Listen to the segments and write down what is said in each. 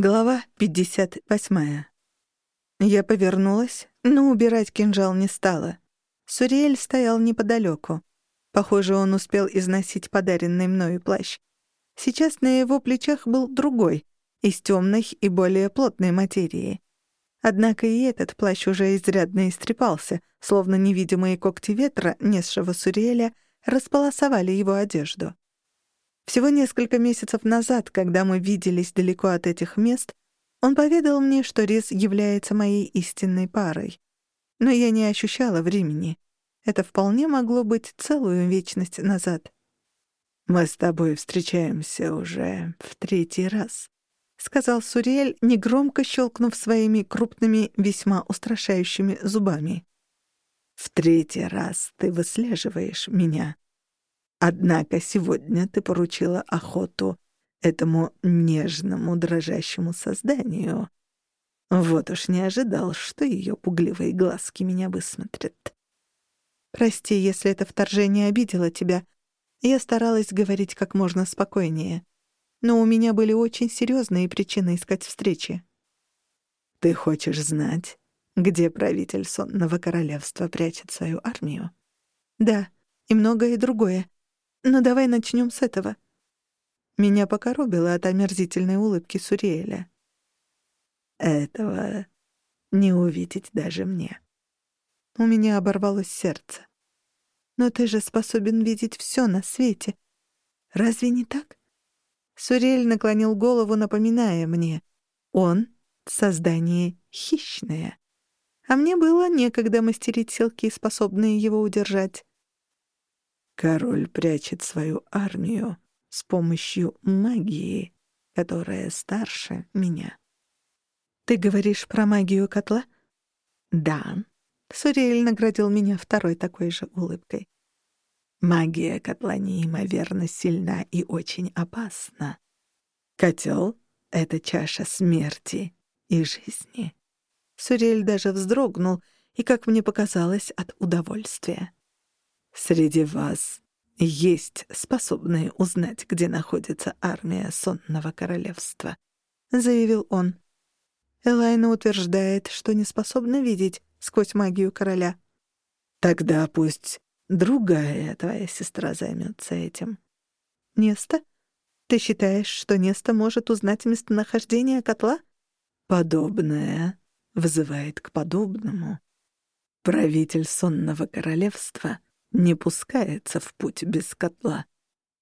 Глава 58. Я повернулась, но убирать кинжал не стала. Суриэль стоял неподалеку. Похоже, он успел износить подаренный мною плащ. Сейчас на его плечах был другой, из темной и более плотной материи. Однако и этот плащ уже изрядно истрепался, словно невидимые когти ветра, несшего Суриэля, располосовали его одежду. Всего несколько месяцев назад, когда мы виделись далеко от этих мест, он поведал мне, что Рис является моей истинной парой. Но я не ощущала времени. Это вполне могло быть целую вечность назад. «Мы с тобой встречаемся уже в третий раз», — сказал Сурель, негромко щелкнув своими крупными, весьма устрашающими зубами. «В третий раз ты выслеживаешь меня». Однако сегодня ты поручила охоту этому нежному дрожащему созданию. Вот уж не ожидал, что ее пугливые глазки меня высмотрят. Прости, если это вторжение обидело тебя. Я старалась говорить как можно спокойнее. Но у меня были очень серьезные причины искать встречи. Ты хочешь знать, где правитель сонного королевства прячет свою армию? Да, и многое другое. Но давай начнем с этого. Меня покоробило от омерзительной улыбки Суриэля. Этого не увидеть даже мне. У меня оборвалось сердце. Но ты же способен видеть все на свете. Разве не так? Сурель наклонил голову, напоминая мне. Он — создание хищное. А мне было некогда мастерить силки, способные его удержать. Король прячет свою армию с помощью магии, которая старше меня. Ты говоришь про магию котла? Да. Суриэль наградил меня второй такой же улыбкой. Магия котла неимоверно сильна и очень опасна. Котел — это чаша смерти и жизни. Сурель даже вздрогнул, и, как мне показалось, от удовольствия. Среди вас есть способные узнать, где находится армия сонного королевства», — заявил он. Элайна утверждает, что не способна видеть сквозь магию короля. «Тогда пусть другая твоя сестра займется этим». «Неста? Ты считаешь, что Неста может узнать местонахождение котла?» «Подобное вызывает к подобному. Правитель сонного королевства — не пускается в путь без котла.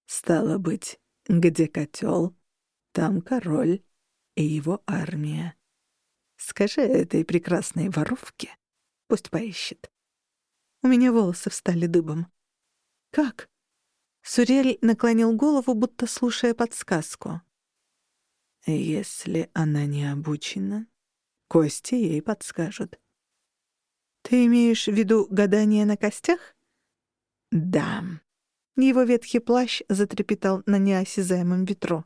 Стало быть, где котел, там король и его армия. Скажи этой прекрасной воровке, пусть поищет. У меня волосы встали дыбом. Как? Сурель наклонил голову, будто слушая подсказку. Если она не обучена, кости ей подскажут. Ты имеешь в виду гадание на костях? Да. Его ветхий плащ затрепетал на неосязаемом ветру.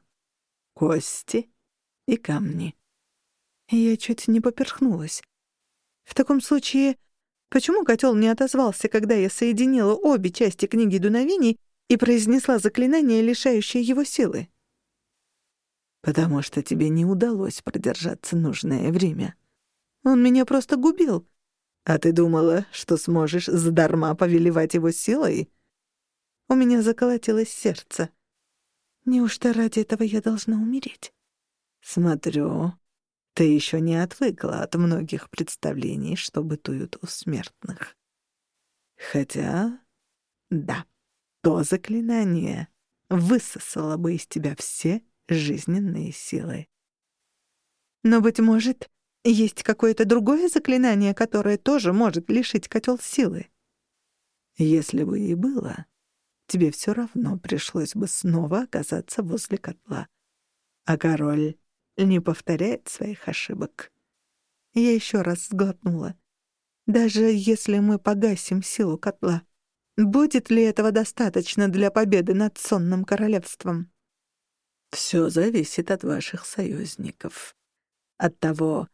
Кости и камни. Я чуть не поперхнулась. В таком случае, почему котел не отозвался, когда я соединила обе части книги дуновений и произнесла заклинание, лишающее его силы? Потому что тебе не удалось продержаться нужное время. Он меня просто губил. А ты думала, что сможешь задарма повелевать его силой? У меня заколотилось сердце. Неужто ради этого я должна умереть? Смотрю, ты еще не отвыкла от многих представлений, что бытуют у смертных. Хотя, да, то заклинание высосало бы из тебя все жизненные силы. Но, быть может, есть какое-то другое заклинание, которое тоже может лишить котел силы? Если бы и было, тебе все равно пришлось бы снова оказаться возле котла. А король не повторяет своих ошибок. Я еще раз сглотнула. Даже если мы погасим силу котла, будет ли этого достаточно для победы над сонным королевством? Все зависит от ваших союзников. От того,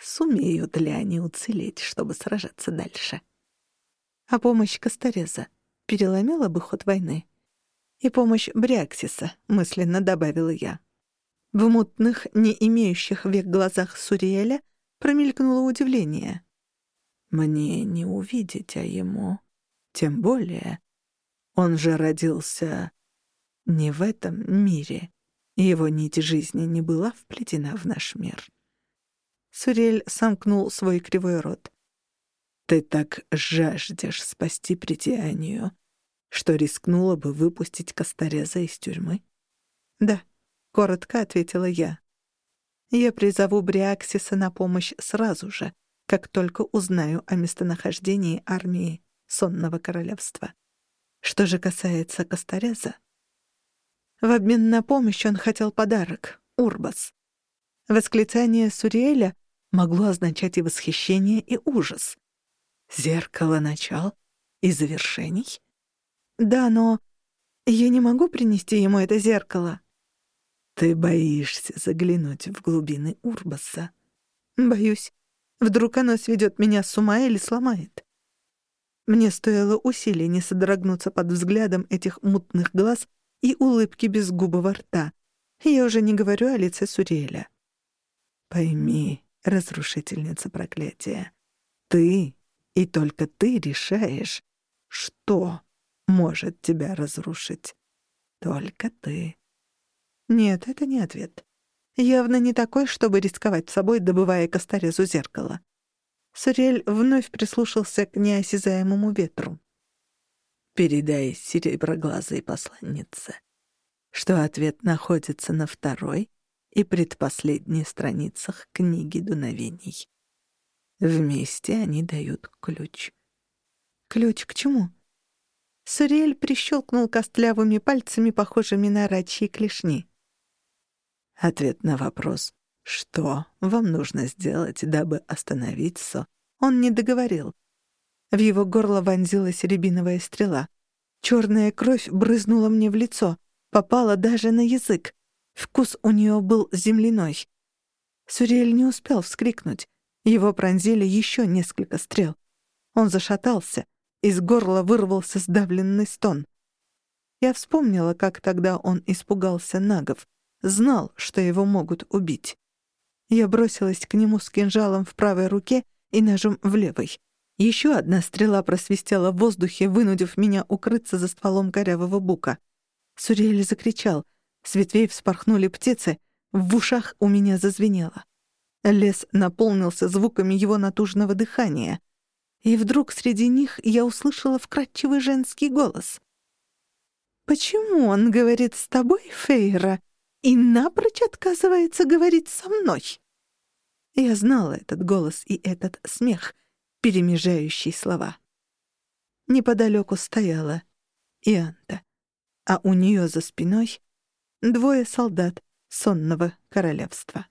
Сумеют ли они уцелеть, чтобы сражаться дальше? А помощь Костореза переломила бы ход войны. И помощь Бряксиса, мысленно добавила я. В мутных, не имеющих век глазах Суриэля промелькнуло удивление. «Мне не увидеть, а ему. Тем более, он же родился не в этом мире. Его нить жизни не была вплетена в наш мир». Сурель сомкнул свой кривой рот. «Ты так жаждешь спасти притянию, что рискнула бы выпустить Костореза из тюрьмы?» «Да», — коротко ответила я. «Я призову Бриаксиса на помощь сразу же, как только узнаю о местонахождении армии Сонного Королевства. Что же касается Костореза...» В обмен на помощь он хотел подарок — Урбас. Восклицание Суриэля могло означать и восхищение, и ужас. Зеркало начал и завершений? Да, но я не могу принести ему это зеркало. Ты боишься заглянуть в глубины Урбаса? Боюсь. Вдруг оно сведет меня с ума или сломает. Мне стоило усилий не содрогнуться под взглядом этих мутных глаз и улыбки безгубого рта. Я уже не говорю о лице Суриэля. Пойми, разрушительница проклятия, ты и только ты решаешь, что может тебя разрушить. Только ты. Нет, это не ответ. Явно не такой, чтобы рисковать собой, добывая Костарезу зеркало. Сурель вновь прислушался к неосязаемому ветру. «Передай сереброглазой посланнице, что ответ находится на второй и предпоследней страницах книги дуновений. Вместе они дают ключ». «Ключ к чему?» Сурель прищелкнул костлявыми пальцами, похожими на рачьи клешни. Ответ на вопрос «Что вам нужно сделать, дабы остановить Со?» Он не договорил. В его горло вонзилась рябиновая стрела. Черная кровь брызнула мне в лицо, попала даже на язык. Вкус у нее был земляной. Сурель не успел вскрикнуть. Его пронзили еще несколько стрел. Он зашатался. Из горла вырвался сдавленный стон. Я вспомнила, как тогда он испугался нагов. Знал, что его могут убить. Я бросилась к нему с кинжалом в правой руке и ножом в левой. Еще одна стрела просвистела в воздухе, вынудив меня укрыться за стволом корявого бука. Сурель закричал. С ветвей вспорхнули птицы. В ушах у меня зазвенело. Лес наполнился звуками его натужного дыхания. И вдруг среди них я услышала вкрадчивый женский голос. «Почему он говорит с тобой, Фейра, и напрочь отказывается говорить со мной. Я знала этот голос и этот смех, перемежающий слова. Неподалеку стояла Ианта, а у нее за спиной двое солдат сонного королевства.